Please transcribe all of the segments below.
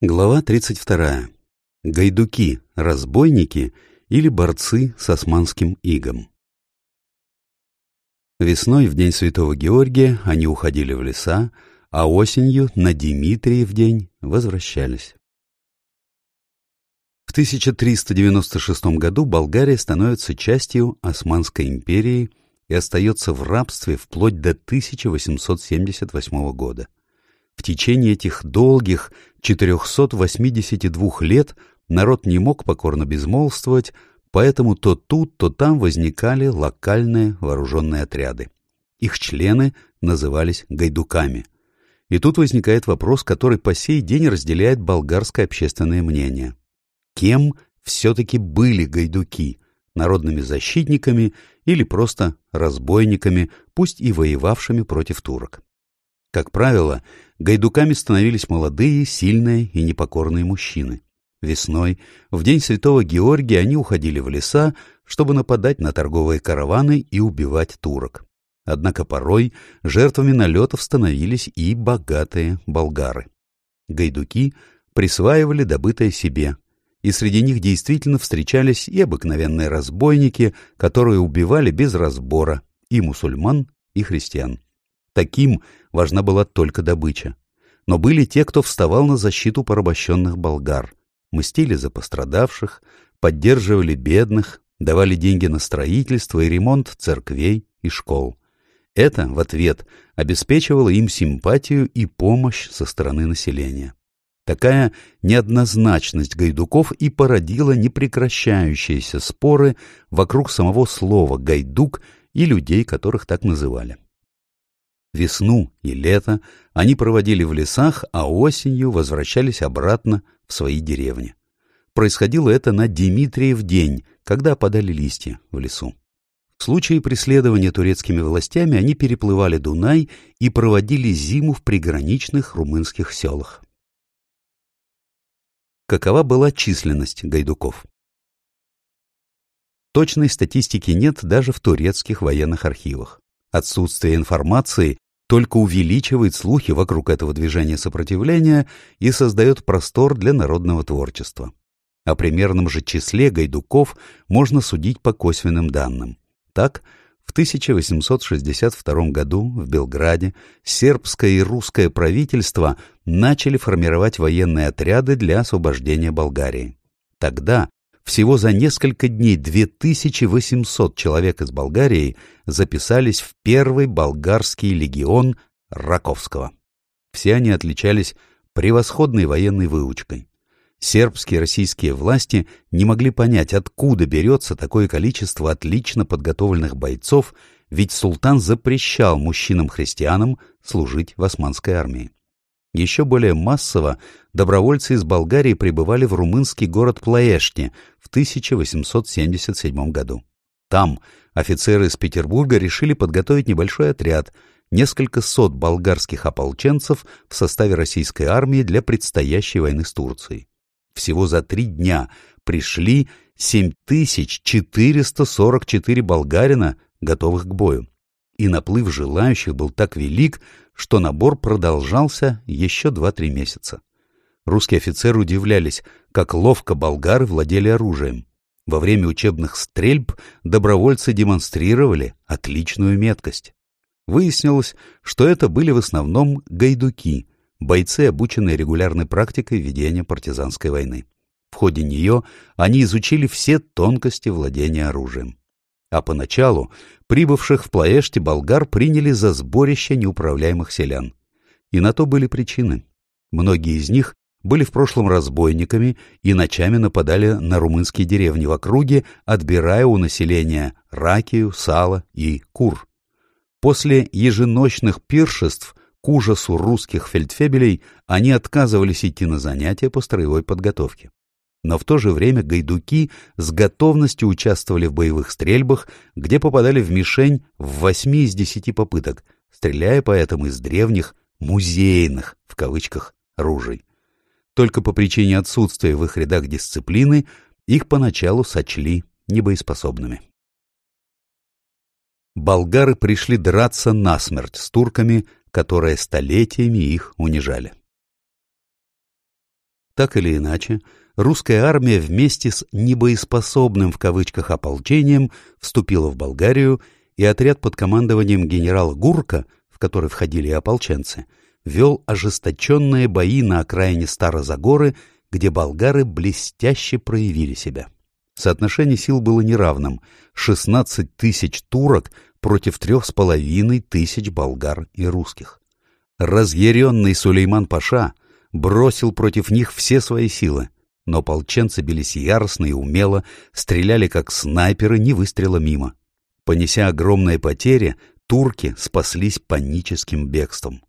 Глава 32. Гайдуки, разбойники или борцы с османским игом. Весной, в день Святого Георгия, они уходили в леса, а осенью, на Димитриев день, возвращались. В 1396 году Болгария становится частью Османской империи и остается в рабстве вплоть до 1878 года. В течение этих долгих 482 лет народ не мог покорно безмолвствовать, поэтому то тут, то там возникали локальные вооруженные отряды. Их члены назывались гайдуками. И тут возникает вопрос, который по сей день разделяет болгарское общественное мнение. Кем все-таки были гайдуки? Народными защитниками или просто разбойниками, пусть и воевавшими против турок? Как правило, гайдуками становились молодые, сильные и непокорные мужчины. Весной, в день Святого Георгия, они уходили в леса, чтобы нападать на торговые караваны и убивать турок. Однако порой жертвами налетов становились и богатые болгары. Гайдуки присваивали добытое себе, и среди них действительно встречались и обыкновенные разбойники, которые убивали без разбора и мусульман, и христиан. Таким важна была только добыча. Но были те, кто вставал на защиту порабощенных болгар, мстили за пострадавших, поддерживали бедных, давали деньги на строительство и ремонт церквей и школ. Это, в ответ, обеспечивало им симпатию и помощь со стороны населения. Такая неоднозначность гайдуков и породила непрекращающиеся споры вокруг самого слова «гайдук» и людей, которых так называли. Весну и лето они проводили в лесах, а осенью возвращались обратно в свои деревни. Происходило это на Димитриев день, когда опадали листья в лесу. В случае преследования турецкими властями они переплывали Дунай и проводили зиму в приграничных румынских селах. Какова была численность гайдуков? Точной статистики нет даже в турецких военных архивах. Отсутствие информации только увеличивает слухи вокруг этого движения сопротивления и создает простор для народного творчества. О примерном же числе гайдуков можно судить по косвенным данным. Так, в 1862 году в Белграде сербское и русское правительство начали формировать военные отряды для освобождения Болгарии. Тогда всего за несколько дней 2800 человек из Болгарии записались в первый болгарский легион Раковского. Все они отличались превосходной военной выучкой. Сербские российские власти не могли понять, откуда берется такое количество отлично подготовленных бойцов, ведь султан запрещал мужчинам-христианам служить в османской армии. Еще более массово добровольцы из Болгарии прибывали в румынский город Плаэшти в 1877 году. Там офицеры из Петербурга решили подготовить небольшой отряд, несколько сот болгарских ополченцев в составе российской армии для предстоящей войны с Турцией. Всего за три дня пришли 7444 болгарина, готовых к бою и наплыв желающих был так велик, что набор продолжался еще два-три месяца. Русские офицеры удивлялись, как ловко болгары владели оружием. Во время учебных стрельб добровольцы демонстрировали отличную меткость. Выяснилось, что это были в основном гайдуки, бойцы, обученные регулярной практикой ведения партизанской войны. В ходе нее они изучили все тонкости владения оружием а поначалу прибывших в Плаэште болгар приняли за сборище неуправляемых селян. И на то были причины. Многие из них были в прошлом разбойниками и ночами нападали на румынские деревни в округе, отбирая у населения ракию, сало и кур. После еженочных пиршеств к ужасу русских фельдфебелей они отказывались идти на занятия по строевой подготовке но в то же время гайдуки с готовностью участвовали в боевых стрельбах, где попадали в мишень в восьми из десяти попыток, стреляя поэтому из древних «музейных» в кавычках ружей. Только по причине отсутствия в их рядах дисциплины их поначалу сочли небоеспособными. Болгары пришли драться насмерть с турками, которые столетиями их унижали. Так или иначе, русская армия вместе с «небоеспособным» в кавычках ополчением вступила в Болгарию, и отряд под командованием генерала Гурка, в который входили и ополченцы, вел ожесточенные бои на окраине Старозагоры, где болгары блестяще проявили себя. Соотношение сил было неравным — 16 тысяч турок против трех с половиной тысяч болгар и русских. Разъяренный Сулейман Паша бросил против них все свои силы, но полченцы бились яростно и умело, стреляли как снайперы, ни выстрела мимо. Понеся огромные потери, турки спаслись паническим бегством.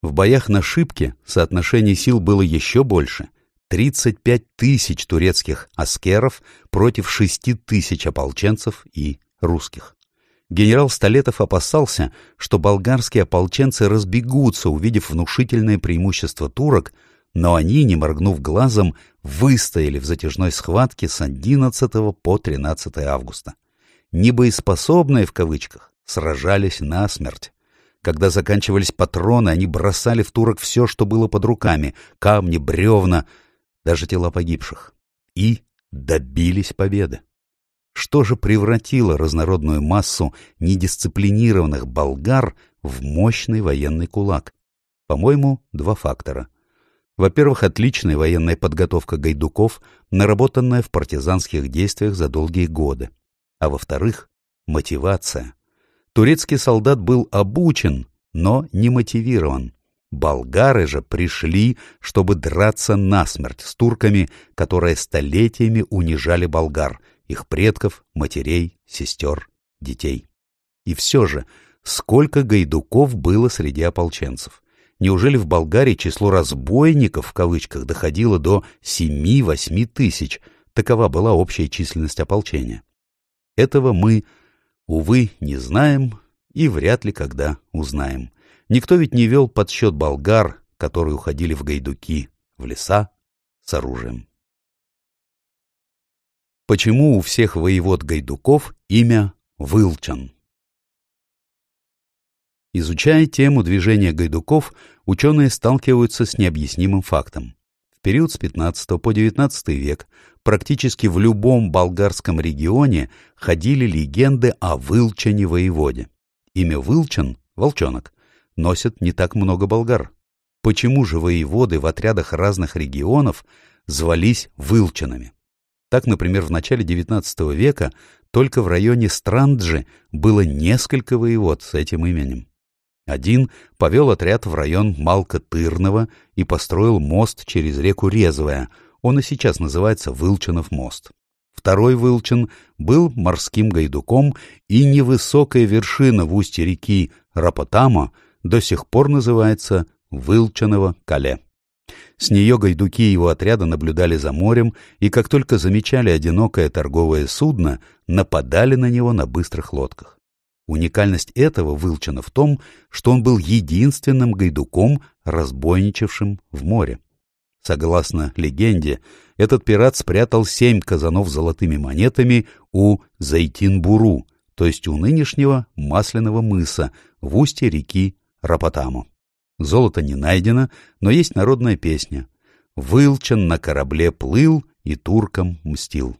В боях на Шибке соотношение сил было еще больше — 35 тысяч турецких аскеров против 6 тысяч ополченцев и русских. Генерал Столетов опасался, что болгарские ополченцы разбегутся, увидев внушительное преимущество турок, но они, не моргнув глазом, выстояли в затяжной схватке с 11 по 13 августа. «Небоеспособные» в кавычках сражались насмерть. Когда заканчивались патроны, они бросали в турок все, что было под руками — камни, бревна — даже тела погибших, и добились победы. Что же превратило разнородную массу недисциплинированных болгар в мощный военный кулак? По-моему, два фактора. Во-первых, отличная военная подготовка гайдуков, наработанная в партизанских действиях за долгие годы. А во-вторых, мотивация. Турецкий солдат был обучен, но не мотивирован. Болгары же пришли, чтобы драться насмерть с турками, которые столетиями унижали болгар, их предков, матерей, сестер, детей. И все же, сколько гайдуков было среди ополченцев? Неужели в Болгарии число «разбойников» в кавычках доходило до 7-8 тысяч? Такова была общая численность ополчения. Этого мы, увы, не знаем и вряд ли когда узнаем. Никто ведь не вел подсчет болгар, которые уходили в гайдуки, в леса с оружием. Почему у всех воевод гайдуков имя Вылчан? Изучая тему движения гайдуков, ученые сталкиваются с необъяснимым фактом. В период с 15 по 19 век практически в любом болгарском регионе ходили легенды о Вылчане-воеводе. Имя Вылчан — волчонок носят не так много болгар. Почему же воеводы в отрядах разных регионов звались вылчанами? Так, например, в начале XIX века только в районе Странджи было несколько воевод с этим именем. Один повел отряд в район Малко-Тырного и построил мост через реку Резвая, он и сейчас называется Вылчанов мост. Второй Вылчан был морским гайдуком, и невысокая вершина в устье реки Рапотамо до сих пор называется Вылчаново Кале. С нее гайдуки его отряда наблюдали за морем, и как только замечали одинокое торговое судно, нападали на него на быстрых лодках. Уникальность этого Вылчана в том, что он был единственным гайдуком, разбойничавшим в море. Согласно легенде, этот пират спрятал семь казанов с золотыми монетами у Зайтинбуру, то есть у нынешнего Масляного мыса, в устье реки Рапотаму. Золото не найдено, но есть народная песня. «Вылчан на корабле плыл и туркам мстил».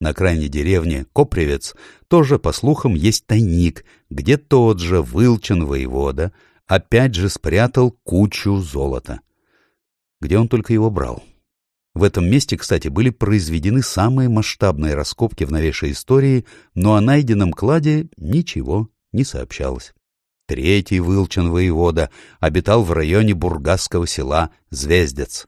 На крайней деревне Копревец тоже, по слухам, есть тайник, где тот же Вылчан воевода опять же спрятал кучу золота. Где он только его брал? В этом месте, кстати, были произведены самые масштабные раскопки в новейшей истории, но о найденном кладе ничего не сообщалось. Третий Вылчан воевода обитал в районе бургасского села Звездец.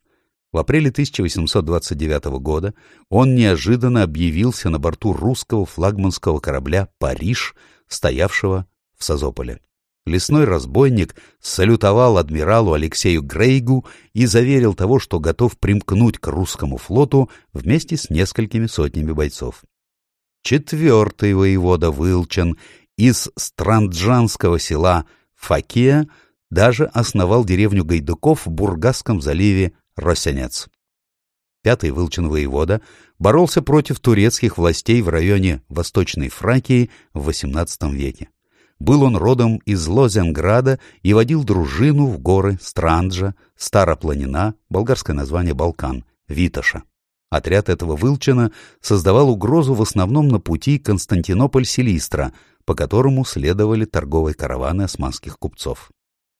В апреле 1829 года он неожиданно объявился на борту русского флагманского корабля «Париж», стоявшего в Созополе. Лесной разбойник салютовал адмиралу Алексею Грейгу и заверил того, что готов примкнуть к русскому флоту вместе с несколькими сотнями бойцов. Четвертый воевода Вылчан из странджанского села Факия даже основал деревню Гайдуков в Бургасском заливе Росянец. Пятый Вылчин воевода боролся против турецких властей в районе Восточной Фракии в XVIII веке. Был он родом из Лозенграда и водил дружину в горы Странджа, Старопланина, болгарское название Балкан, Витоша. Отряд этого Вылчина создавал угрозу в основном на пути Константинополь-Селистра, по которому следовали торговые караваны османских купцов.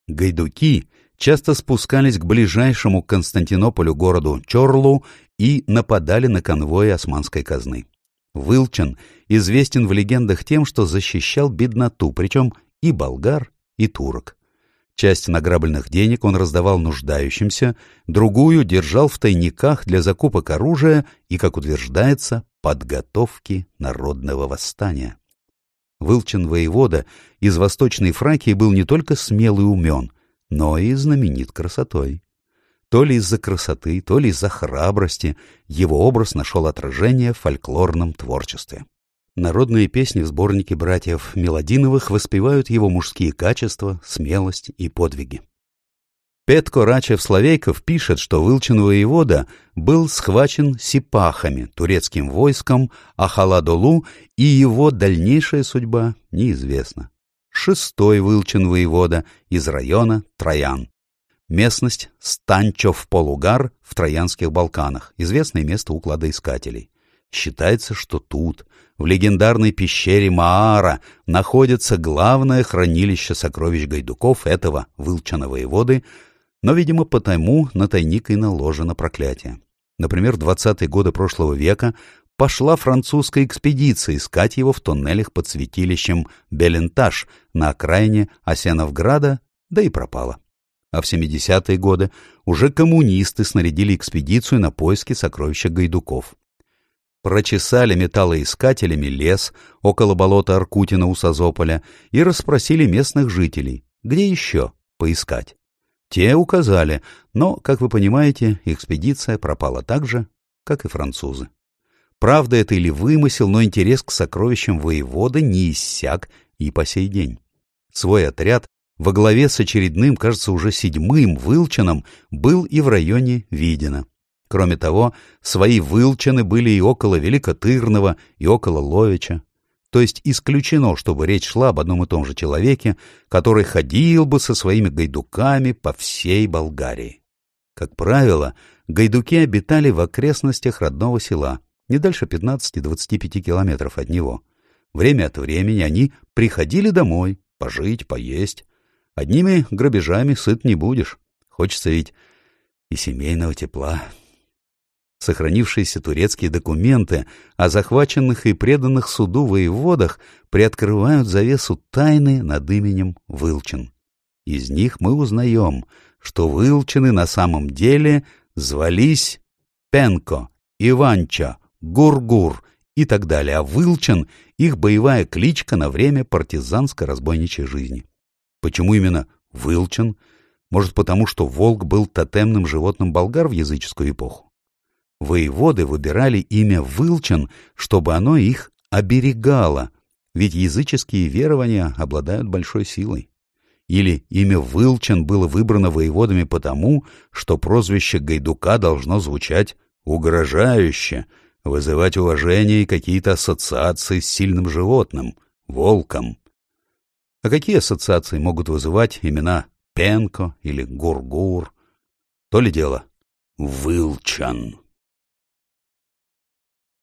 Гайдуки часто спускались к ближайшему к Константинополю городу Чорлу и нападали на конвои османской казны. Вылчан известен в легендах тем, что защищал бедноту, причем и болгар, и турок. Часть награбленных денег он раздавал нуждающимся, другую держал в тайниках для закупок оружия и, как утверждается, подготовки народного восстания. Вылчен воевода из Восточной Фракии был не только смел и умен, но и знаменит красотой. То ли из-за красоты, то ли из-за храбрости его образ нашел отражение в фольклорном творчестве. Народные песни в сборнике братьев Мелодиновых воспевают его мужские качества, смелость и подвиги. Петко Рачев-Словейков пишет, что Вылчин воевода был схвачен сипахами, турецким войском Ахаладолу, и его дальнейшая судьба неизвестна. Шестой Вылчин воевода из района Троян. Местность Станчов-Полугар в Троянских Балканах, известное место у кладоискателей. Считается, что тут, в легендарной пещере Маара, находится главное хранилище сокровищ гайдуков этого Вылчана воеводы, но, видимо, потому на тайник и наложено проклятие. Например, в 20-е годы прошлого века пошла французская экспедиция искать его в тоннелях под святилищем Белентаж на окраине Осеновграда, да и пропала. А в 70-е годы уже коммунисты снарядили экспедицию на поиски сокровища гайдуков. Прочесали металлоискателями лес около болота Аркутина у Созополя и расспросили местных жителей, где еще поискать. Те указали, но, как вы понимаете, экспедиция пропала так же, как и французы. Правда это или вымысел, но интерес к сокровищам воевода не иссяк и по сей день. Свой отряд во главе с очередным, кажется, уже седьмым Вылчаном был и в районе Видина. Кроме того, свои Вылчаны были и около Великотырного, и около Ловича. То есть исключено, чтобы речь шла об одном и том же человеке, который ходил бы со своими гайдуками по всей Болгарии. Как правило, гайдуки обитали в окрестностях родного села, не дальше 15-25 километров от него. Время от времени они приходили домой, пожить, поесть. Одними грабежами сыт не будешь. Хочется ведь и семейного тепла. Сохранившиеся турецкие документы о захваченных и преданных суду воеводах приоткрывают завесу тайны над именем Вылчин. Из них мы узнаем, что Вылчины на самом деле звались Пенко, Иванча, Гургур и так далее, а Вылчин — их боевая кличка на время партизанско-разбойничьей жизни. Почему именно Вылчин? Может, потому что волк был тотемным животным болгар в языческую эпоху? Воеводы выбирали имя Вылчан, чтобы оно их оберегало, ведь языческие верования обладают большой силой. Или имя Вылчан было выбрано воеводами потому, что прозвище Гайдука должно звучать угрожающе, вызывать уважение и какие-то ассоциации с сильным животным, волком. А какие ассоциации могут вызывать имена Пенко или Гургур? То ли дело Вылчан.